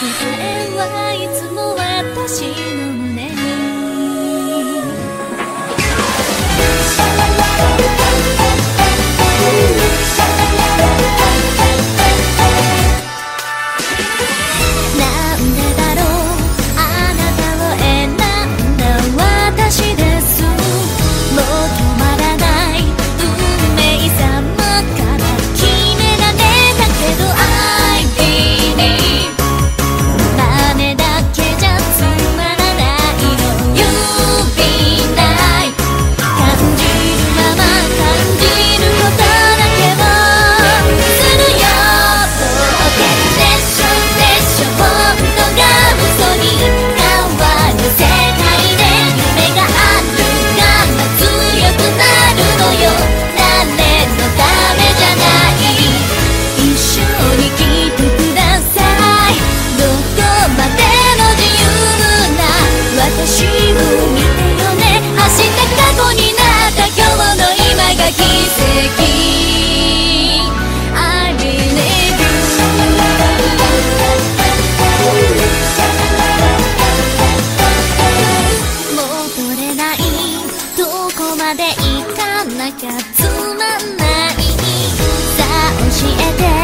答えはいつも私の胸ゃつまんない。さあ教えて。